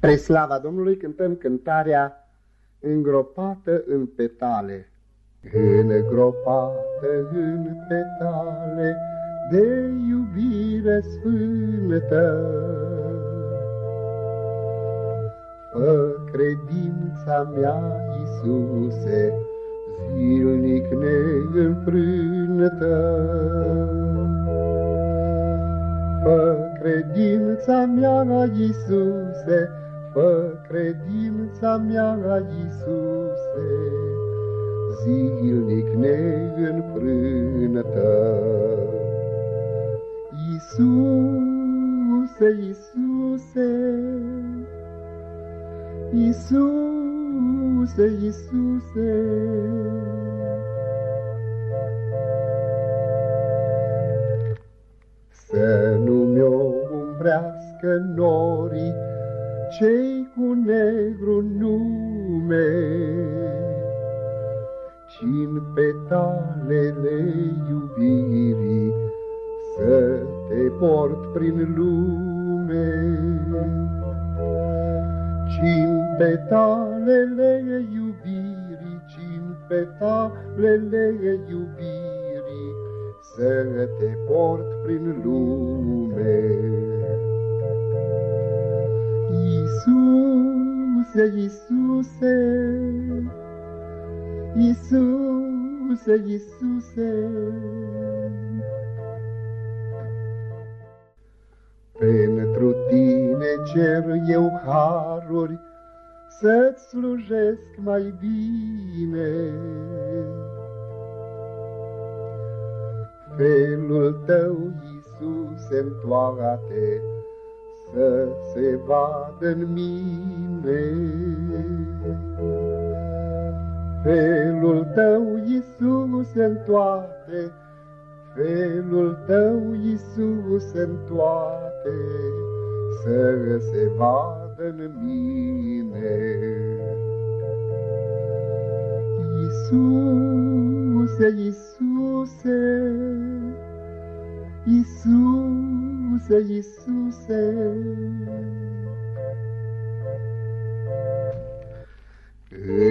Pre slava Domnului cântăm cântarea Îngropată în petale. Îngropată în petale de iubire sfântă, Fă credința mea, Iisuse, zilnic neînfrânătă. Fă credința mea, Iisuse, Fă credința mea, Iisuse, zilnic neînfrânătă. Iisuse, Iisuse, Iisuse, Iisuse, Să nu mi-o umbrească norii, cei cu negru nume, ci în petalele iubirii să te port prin lume. ci în petalele iubirii, ci în petalele iubirii să te port prin lume. Iisuse, Iisuse, Iisuse, Iisuse. Pentru tine cer eu haruri, Să-ți slujesc mai bine. Felul tău, Iisuse, în toate, să se vadă în mine. Felul tău, Iisus, în toate, felul tău, Iisus, în toate, să se vadă în mine. Iisuse, Iisuse, Iisuse, Iisuse.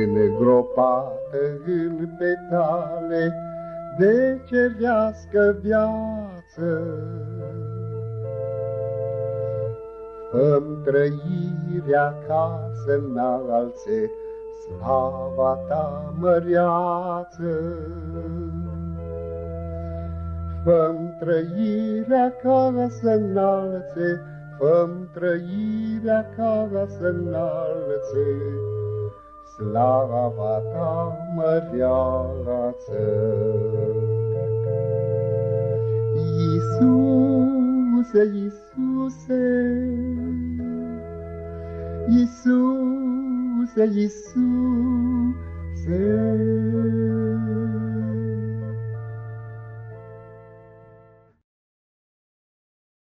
Îngropată în petale de cerească viață, Îmi trăirea ca să înalțe slava ta măreață. Fă-mi trăirea ca să înalțe, Fă-mi trăirea ca să înalțe, Slava ta măreață. Iisuse, Iisuse, Iisuse, Iisuse,